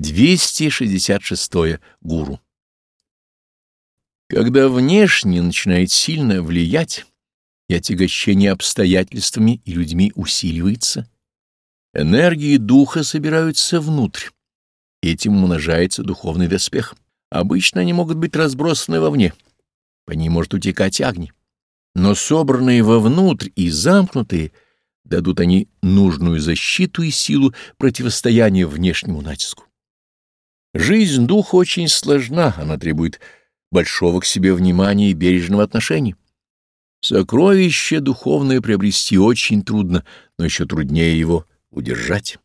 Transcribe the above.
266. Гуру. Когда внешне начинает сильно влиять, и отягощение обстоятельствами и людьми усиливается, энергии духа собираются внутрь, этим умножается духовный доспех. Обычно они могут быть разбросаны вовне, по ней может утекать огни, но собранные вовнутрь и замкнутые дадут они нужную защиту и силу противостояния внешнему натиску. Жизнь духа очень сложна, она требует большого к себе внимания и бережного отношения. Сокровище духовное приобрести очень трудно, но еще труднее его удержать.